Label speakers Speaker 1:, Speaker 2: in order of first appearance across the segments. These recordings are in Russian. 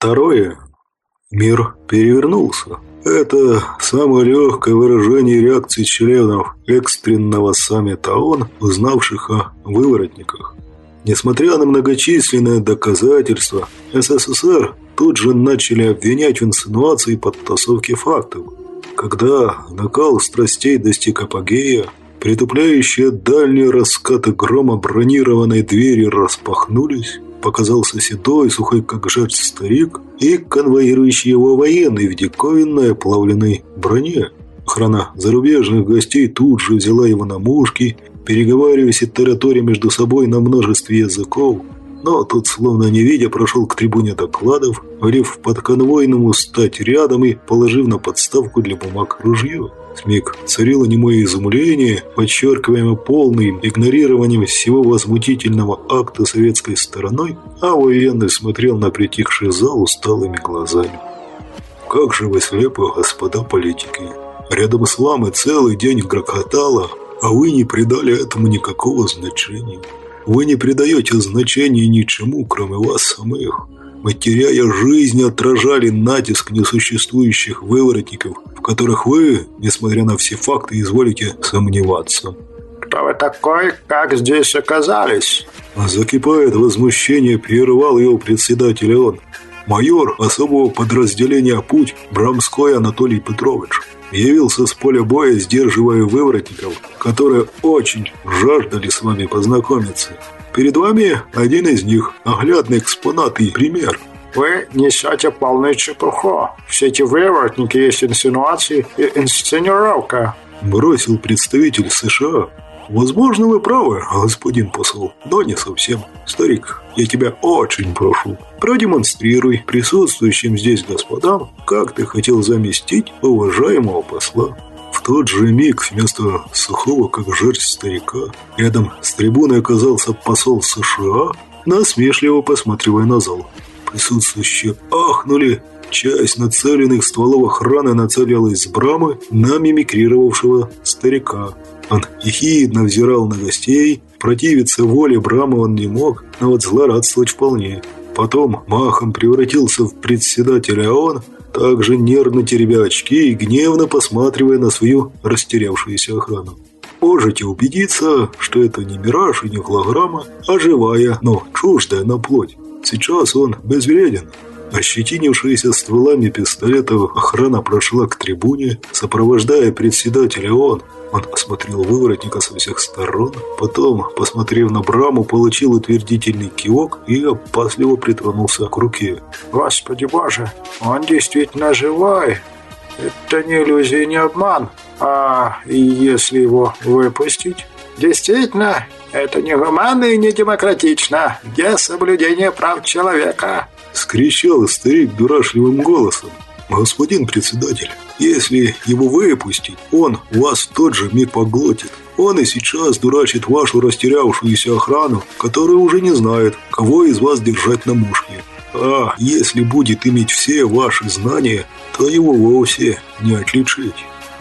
Speaker 1: Второе. Мир перевернулся. Это самое легкое выражение реакции членов экстренного саммита ООН, узнавших о выворотниках. Несмотря на многочисленные доказательства, СССР тут же начали обвинять в инсинуации подтасовки фактов. Когда накал страстей достиг апогея, притупляющие дальние раскаты грома бронированной двери распахнулись, показался седой, сухой как жертв старик и конвоирующий его военный в диковинной оплавленной броне. Охрана зарубежных гостей тут же взяла его на мушки, переговариваясь и тараторя между собой на множестве языков, но тот, словно не видя, прошел к трибуне докладов, велев подконвойному стать рядом и положив на подставку для бумаг ружье. Смиг царило немое изумление, подчеркиваемое полным игнорированием всего возмутительного акта советской стороной, а военный смотрел на притихший зал усталыми глазами. «Как же вы слепы, господа политики! Рядом с вами целый день грохотало, а вы не придали этому никакого значения. Вы не придаете значения ничему, кроме вас самых. Мы, теряя жизнь, отражали натиск несуществующих выворотников, в которых вы, несмотря на все факты, изволите сомневаться.
Speaker 2: «Кто вы такой? Как здесь оказались?»
Speaker 1: Закипает возмущение, прервал его председатель он. Майор особого подразделения «Путь» Брамской Анатолий Петрович явился с поля боя, сдерживая выворотников, которые очень жаждали с вами познакомиться. Перед вами один из них, оглядный экспонат и пример.
Speaker 2: Вы несете полную чепуху. Все эти выворотники есть инсинуации и инсценировка.
Speaker 1: Бросил представитель США. Возможно, вы правы, господин посол, но не совсем. Старик, я тебя очень прошу, продемонстрируй присутствующим здесь господам, как ты хотел заместить уважаемого посла. Тот же миг вместо сухого, как жерсть старика, рядом с трибуной оказался посол США, насмешливо посматривая на зал. Присутствующие ахнули, часть нацеленных стволов охраны нацелилась с брамы на мимикрировавшего старика. Он ехидно взирал на гостей, противиться воле Брама он не мог, но вот злорадствовать вполне. Потом махом превратился в председателя ООН, также нервно теребя очки и гневно посматривая на свою растерявшуюся охрану. Можете убедиться, что это не мираж и не голограмма, а живая, но чуждая на плоть. Сейчас он безвреден. Ощетинившаяся стволами пистолетов охрана прошла к трибуне, сопровождая председателя ООН, он осмотрел выворотника со всех сторон, потом, посмотрев на Браму, получил утвердительный кивок и опасливо притронулся к руке.
Speaker 2: «Господи боже, он действительно живой! Это не иллюзия, не обман. А если его выпустить? Действительно, это не гуманно и не демократично. Где соблюдение прав человека?»
Speaker 1: Скричал старик дурашливым голосом. «Господин председатель, если его выпустить, он вас тот же миг поглотит. Он и сейчас дурачит вашу растерявшуюся охрану, которая уже не знает, кого из вас держать на мушке. А если будет иметь все ваши знания, то его вовсе не отличить».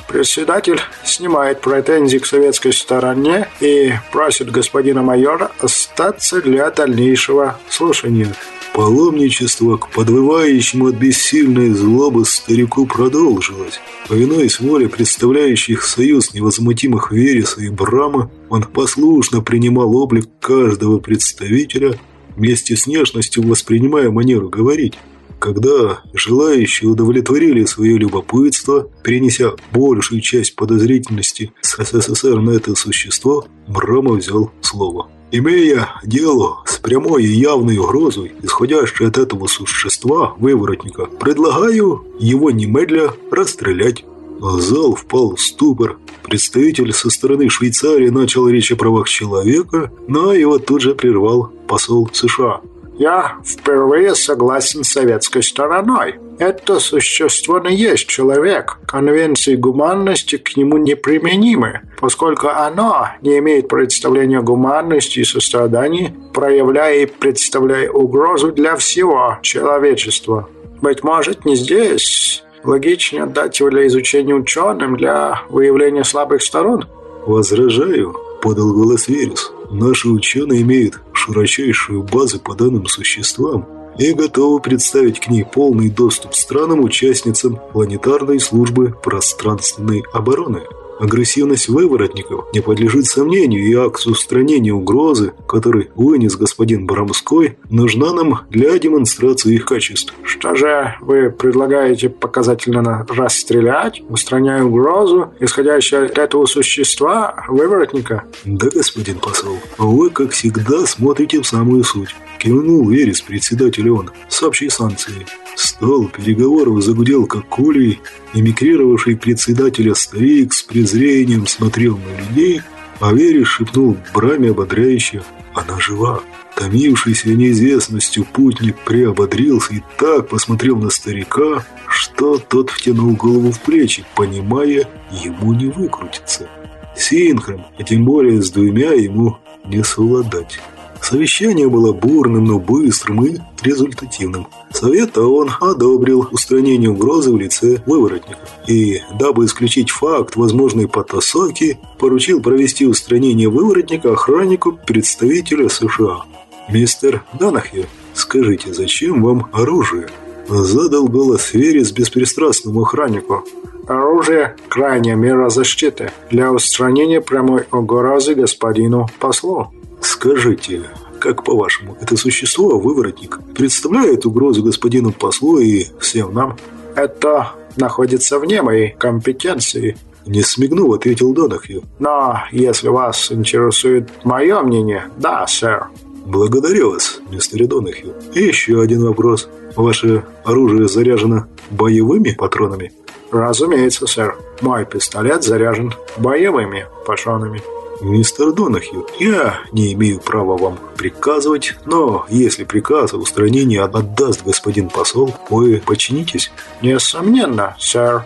Speaker 2: Председатель снимает претензии к советской стороне и просит господина майора остаться для дальнейшего слушания.
Speaker 1: Паломничество к подвывающему от бессильной злобы старику продолжилось. Повинуясь воле представляющих союз невозмутимых Вереса и Брама, он послушно принимал облик каждого представителя, вместе с нежностью воспринимая манеру говорить. Когда желающие удовлетворили свое любопытство, перенеся большую часть подозрительности с СССР на это существо, Брама взял слово. Имея дело с прямой и явной угрозой, исходящей от этого существа, выворотника, предлагаю его немедля расстрелять. Зал впал в ступор. Представитель со стороны Швейцарии начал речь о правах человека, но его тут же прервал посол США.
Speaker 2: Я впервые согласен с советской стороной. Это существо не есть человек. Конвенции гуманности к нему неприменимы, поскольку оно не имеет представления о гуманности и сострадании, проявляя и представляя угрозу для всего человечества. Быть может, не здесь. Логичнее отдать его для изучения ученым, для выявления слабых сторон.
Speaker 1: «Возражаю», — подал голос Верес. Наши ученые имеют широчайшую базу по данным существам. и готовы представить к ней полный доступ странам-участницам планетарной службы пространственной обороны. Агрессивность выворотников не подлежит сомнению, и акт устранения угрозы, который вынес господин Брамской, нужна нам для демонстрации их качеств.
Speaker 2: Что же вы предлагаете показательно расстрелять, устраняя угрозу, исходящую от этого существа, выворотника?
Speaker 1: Да, господин посол, вы, как всегда, смотрите в самую суть. Кивнул Верес председатель он с общей санкцией. Стол переговоров загудел, как кулей, эмигрировавший председателя старик с презрением смотрел на людей, а Верес шепнул Браме ободряюще «Она жива». Томившийся неизвестностью путник приободрился и так посмотрел на старика, что тот втянул голову в плечи, понимая, ему не выкрутиться. Синхром, а тем более с двумя ему не совладать. Совещание было бурным, но быстрым и результативным. Совет он одобрил устранение угрозы в лице выворотника. И, дабы исключить факт возможной потасовки, поручил провести устранение выворотника охраннику представителя США. «Мистер Данахье, скажите, зачем вам оружие?» Задал голос Верес беспристрастному охраннику.
Speaker 2: Оружие – крайняя мера защиты для устранения прямой угрозы господину послу.
Speaker 1: Скажите, как по-вашему, это существо, выворотник, представляет угрозу господину послу и всем нам?
Speaker 2: Это находится вне моей компетенции.
Speaker 1: Не смигнув, ответил Донахью.
Speaker 2: Но если вас интересует мое мнение, да, сэр.
Speaker 1: Благодарю вас, мистер Донахью. И еще один вопрос. Ваше оружие заряжено боевыми патронами?
Speaker 2: Разумеется, сэр. Мой пистолет заряжен боевыми патронами.
Speaker 1: «Мистер Донахью, я не имею права вам приказывать, но если приказ о устранении отдаст господин посол, вы подчинитесь?»
Speaker 2: «Несомненно, сэр».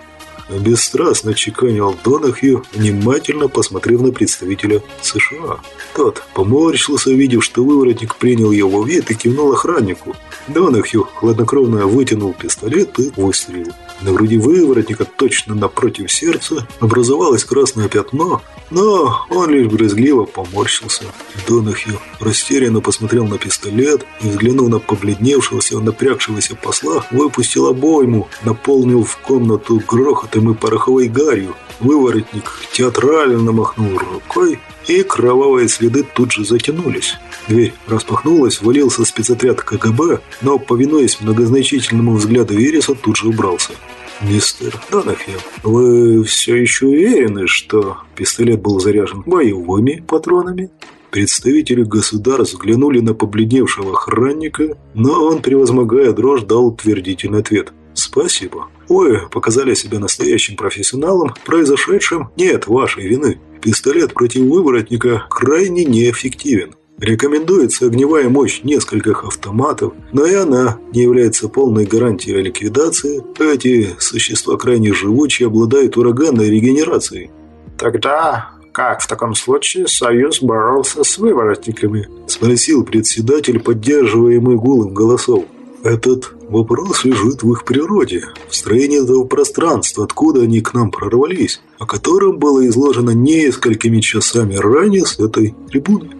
Speaker 1: Бесстрастно чеканил Донахью, внимательно посмотрев на представителя США. Тот поморщился, увидев, что выворотник принял его вид и кивнул охраннику. Донахью хладнокровно вытянул пистолет и выстрелил. На груди выворотника, точно напротив сердца, образовалось красное пятно, но он лишь брезгливо поморщился. Донахью растерянно посмотрел на пистолет и, взглянув на побледневшегося, напрягшегося посла, выпустил обойму, наполнил в комнату грохотом и пороховой гарью. Выворотник театрально махнул рукой, и кровавые следы тут же затянулись. Дверь распахнулась, валился спецотряд КГБ, но, повинуясь многозначительному взгляду Вереса, тут же убрался. «Мистер Донахью, вы все еще уверены, что пистолет был заряжен боевыми патронами?» Представители государств взглянули на побледневшего охранника, но он, превозмогая дрожь, дал утвердительный ответ. «Спасибо. Вы показали себя настоящим профессионалом. Произошедшем нет вашей вины. Пистолет против выворотника крайне неэффективен. Рекомендуется огневая мощь нескольких автоматов, но и она не является полной гарантией ликвидации. Эти существа крайне живучие, обладают ураганной регенерацией.
Speaker 2: Тогда как в таком случае Союз боролся с выворотниками?
Speaker 1: Спросил председатель, поддерживаемый гулом голосов. Этот вопрос лежит в их природе, в строении этого пространства, откуда они к нам прорвались, о котором было изложено несколькими часами ранее с этой трибуны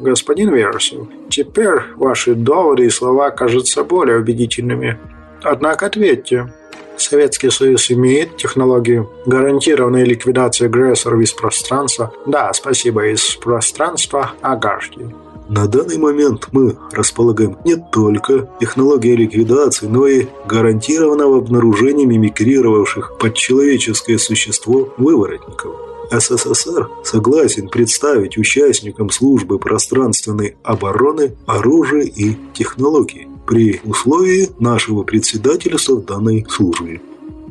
Speaker 2: господин Версов. Теперь ваши доводы и слова кажутся более убедительными. Однако ответьте, Советский Союз имеет технологию гарантированной ликвидации агрессоров из пространства? Да, спасибо, из пространства Агарки.
Speaker 1: На данный момент мы располагаем не только технологией ликвидации, но и гарантированного обнаружения мимикрировавших под человеческое существо выворотников. СССР согласен представить участникам службы пространственной обороны оружие и технологии при условии нашего председательства в данной службе.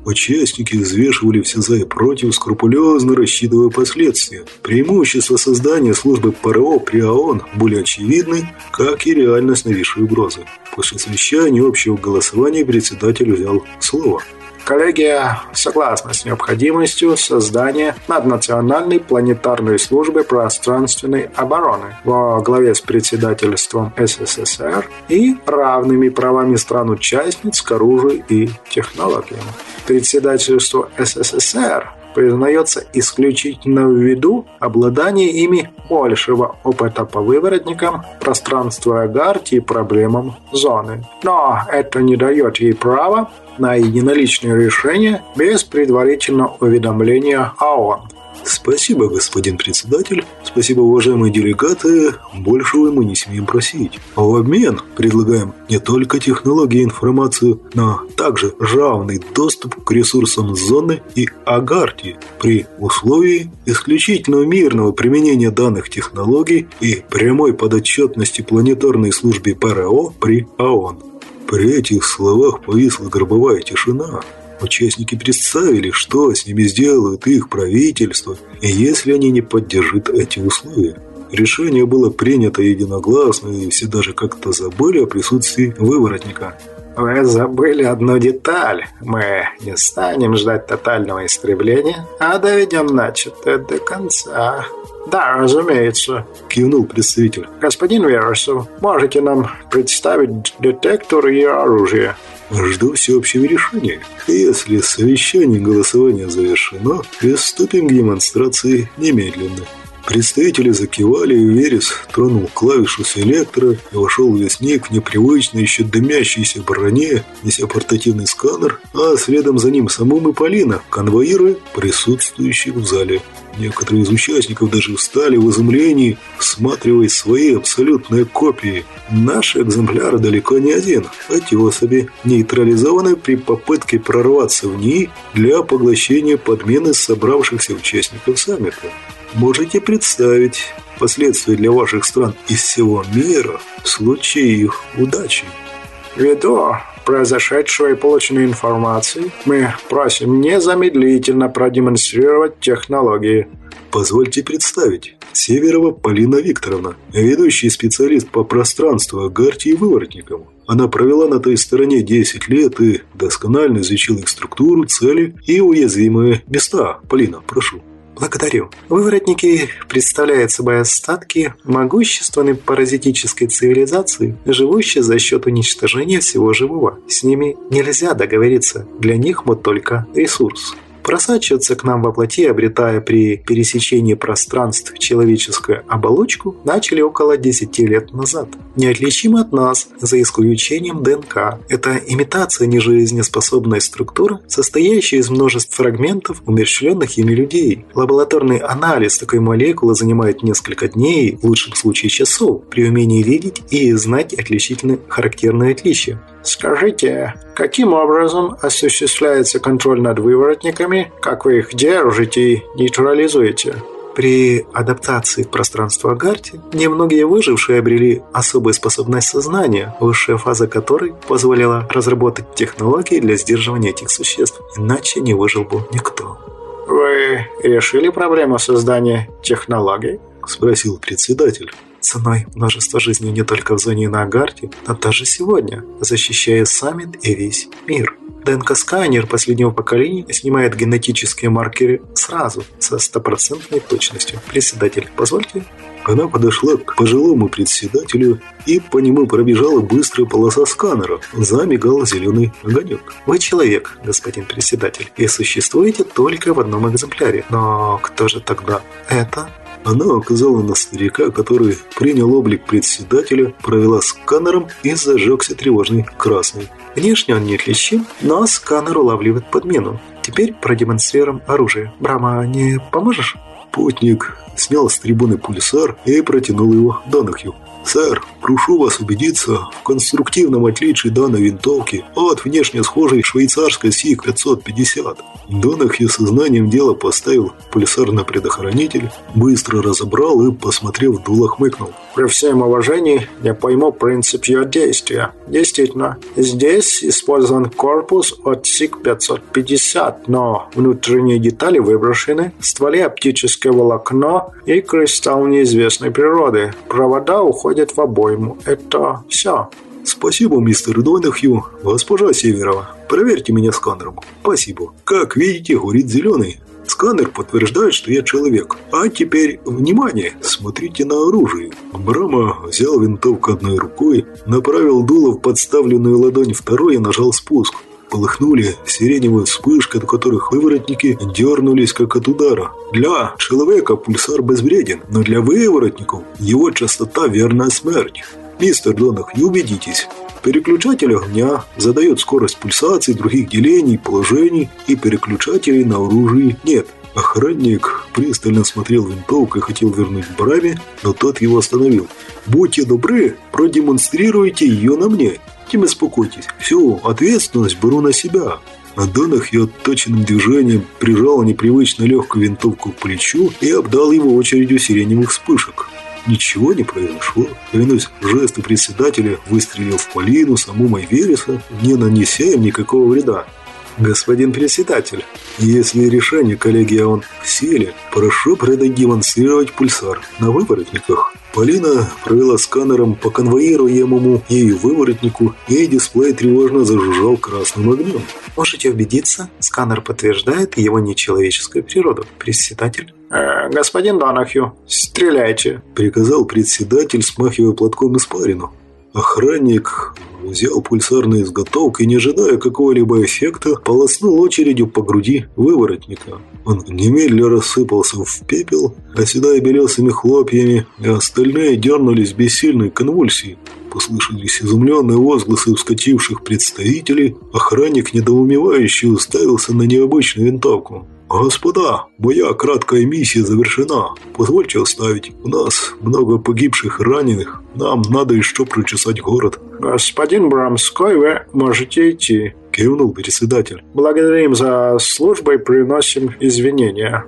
Speaker 1: Участники взвешивали все за и против, скрупулезно рассчитывая последствия. Преимущества создания службы ПРО при ООН были очевидны, как и реальность нависшей угрозы. После совещания общего голосования председатель взял слово –
Speaker 2: Коллегия согласна с необходимостью создания наднациональной планетарной службы пространственной обороны во главе с председательством СССР и равными правами стран-участниц к оружию и технологиям. Председательство СССР признается исключительно ввиду обладания ими большего опыта по выворотникам, пространства Агарти и проблемам зоны. Но это не дает ей права на единоличное решение без предварительного уведомления ООН.
Speaker 1: Спасибо, господин председатель. Спасибо, уважаемые делегаты. Большего мы не смеем просить. А в обмен предлагаем не только технологии и информацию, но также равный доступ к ресурсам зоны и Агарти при условии исключительно мирного применения данных технологий и прямой подотчетности планетарной службе ПРО при ООН. При этих словах повисла гробовая тишина. Участники представили, что с ними сделают их правительство, если они не поддержат эти условия. Решение было принято единогласно, и все даже как-то забыли о присутствии выворотника.
Speaker 2: «Вы забыли одну деталь. Мы не станем ждать тотального истребления, а доведем начатое до конца». «Да, разумеется», – кивнул представитель. «Господин Вересов, можете нам представить детектор и оружие?»
Speaker 1: Жду всеобщего решения. Если совещание и голосование завершено, приступим к демонстрации немедленно. Представители закивали, и Верес тронул клавишу селектора и вошел весник в непривычно еще дымящейся броне, неся портативный сканер, а следом за ним самым и Полина, конвоируя присутствующих в зале. Некоторые из участников даже встали в изумлении, всматриваясь свои абсолютные копии. Наш экземпляр далеко не один. Эти особи нейтрализованы при попытке прорваться в ней для поглощения подмены собравшихся участников саммита. Можете представить последствия для ваших стран из всего мира в случае их удачи.
Speaker 2: Ввиду произошедшего и полученной информации, мы просим незамедлительно продемонстрировать технологии.
Speaker 1: Позвольте представить. Северова Полина Викторовна, ведущий специалист по пространству Агарти и выворотникам. Она провела на той стороне 10 лет и досконально изучила их структуру, цели и уязвимые места. Полина, прошу.
Speaker 3: Благодарю. Выворотники представляют собой остатки могущественной паразитической цивилизации, живущей за счет уничтожения всего живого. С ними нельзя договориться, для них мы только ресурс просачиваться к нам во плоти, обретая при пересечении пространств человеческую оболочку, начали около 10 лет назад. Неотличимы от нас, за исключением ДНК. Это имитация нежизнеспособной структуры, состоящая из множеств фрагментов, умерщвленных ими людей. Лабораторный анализ такой молекулы занимает несколько дней, в лучшем случае часов, при умении видеть и знать отличительные характерные отличия.
Speaker 2: Скажите, каким образом осуществляется контроль над выворотниками, как вы их держите и нейтрализуете?
Speaker 3: При адаптации к пространству Агарти немногие выжившие обрели особую способность сознания, высшая фаза которой позволяла разработать технологии для сдерживания этих существ, иначе не выжил бы никто.
Speaker 2: «Вы решили проблему создания технологий?»
Speaker 1: – спросил председатель
Speaker 3: ценой множества жизней не только в зоне на Агарте, но даже сегодня, защищая саммит и весь мир. ДНК-сканер последнего поколения снимает генетические маркеры сразу, со стопроцентной точностью. Председатель, позвольте?
Speaker 1: Она подошла к пожилому председателю, и по нему пробежала быстрая полоса сканера. Замигал зеленый огонек.
Speaker 3: Вы человек, господин председатель, и существуете только в одном экземпляре. Но кто же тогда это?
Speaker 1: Она указала на старика, который принял облик председателя, провела сканером и зажегся тревожный красный.
Speaker 3: Внешне он неотличим, но сканер улавливает подмену. Теперь продемонстрируем оружие. Брама, не поможешь?
Speaker 1: Путник снял с трибуны пульсар и протянул его Донахью. «Сэр, прошу вас убедиться в конструктивном отличии данной винтовки от внешне схожей швейцарской СИГ-550». Донахью сознанием дела поставил пульсар на предохранитель, быстро разобрал и, посмотрев в дуло, хмыкнул.
Speaker 2: «При всем уважении я пойму принцип ее действия. Действительно, здесь использован корпус от СИГ-550, но внутренние детали выброшены, стволе оптическое волокно и кристалл неизвестной природы. Провода уходят в обойму. Это все.
Speaker 1: Спасибо, мистер Донахью. Госпожа Северова, проверьте меня сканером. Спасибо. Как видите, горит зеленый. Сканер подтверждает, что я человек. А теперь, внимание, смотрите на оружие. Брама взял винтовку одной рукой, направил дуло в подставленную ладонь второй и нажал спуск. Полыхнули сиреневые вспышки, от которых выворотники дернулись, как от удара. Для человека пульсар безвреден, но для выворотников его частота – верная смерть. Мистер Донах, не убедитесь. Переключатель огня задает скорость пульсации других делений, положений и переключателей на оружие нет. Охранник пристально смотрел винтовку и хотел вернуть Браме, но тот его остановил. «Будьте добры, продемонстрируйте ее на мне. Не беспокойтесь, всю ответственность беру на себя». А Донах я отточенным движением прижал непривычно легкую винтовку к плечу и обдал его очередью сиреневых вспышек. Ничего не произошло. Клянусь, жесты председателя выстрелил в Полину, саму Майвериса, не нанеся им никакого вреда. «Господин председатель, если решение коллегии ООН в силе, прошу продемонстрировать пульсар на выворотниках». Полина провела сканером по конвоируемому ею выворотнику, и дисплей тревожно зажужжал красным огнем.
Speaker 3: «Можете убедиться, сканер подтверждает его нечеловеческую природу, председатель».
Speaker 2: Э, «Господин Донахью, стреляйте», —
Speaker 1: приказал председатель, смахивая платком испарину. Охранник взял пульсарный изготовку и, не ожидая какого-либо эффекта, полоснул очередью по груди выворотника. Он немедленно рассыпался в пепел, оседая белесыми хлопьями, а остальные дернулись в бессильной конвульсии. Послышались изумленные возгласы вскочивших представителей. Охранник, недоумевающий, уставился на необычную винтовку. «Господа, моя краткая миссия завершена. Позвольте оставить. У нас много погибших и раненых. Нам надо еще прочесать город».
Speaker 2: «Господин Брамской, вы можете идти», –
Speaker 1: кивнул председатель.
Speaker 2: «Благодарим за службу и приносим извинения».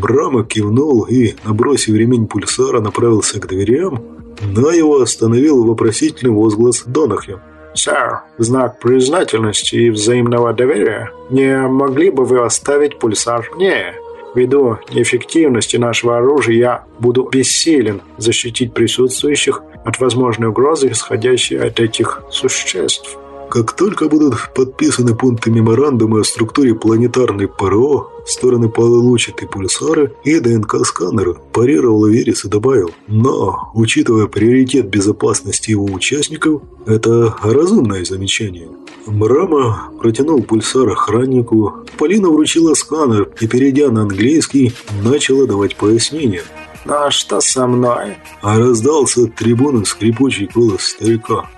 Speaker 1: Брама кивнул и, набросив ремень пульсара, направился к дверям, но его остановил вопросительный возглас Донахью.
Speaker 2: «Сэр, в знак признательности и взаимного доверия, не могли бы вы оставить пульсар мне? Ввиду неэффективности нашего оружия я буду бессилен защитить присутствующих от возможной угрозы, исходящей от этих существ».
Speaker 1: Как только будут подписаны пункты меморандума о структуре планетарной ПРО, стороны получат и пульсары, и ДНК-сканеры, парировал Верес и добавил. Но, учитывая приоритет безопасности его участников, это разумное замечание. Мрама протянул пульсар охраннику, Полина вручила сканер и, перейдя на английский, начала давать пояснения.
Speaker 2: «Ну а что со мной?»
Speaker 1: А раздался от трибуны скрипучий голос старика.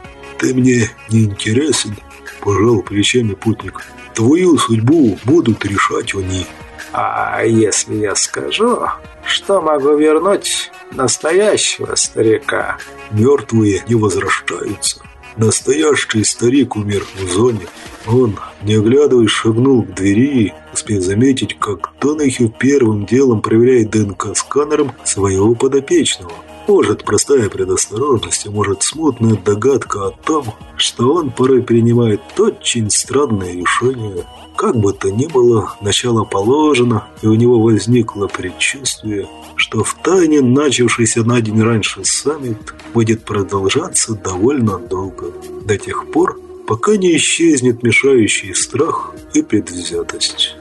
Speaker 1: «Ты мне не интересен», – пожал плечами путник. «Твою судьбу будут решать они».
Speaker 2: «А если я скажу, что могу вернуть настоящего старика?»
Speaker 1: «Мертвые не возвращаются. Настоящий старик умер в зоне. Он, не оглядываясь, шагнул к двери, успев заметить, как Донахью первым делом проверяет ДНК-сканером своего подопечного. Может, простая предосторожность, а может, смутная догадка о том, что он порой принимает очень странные решения. Как бы то ни было, начало положено, и у него возникло предчувствие, что в тайне начавшийся на день раньше саммит будет продолжаться довольно долго, до тех пор, пока не исчезнет мешающий страх и предвзятость.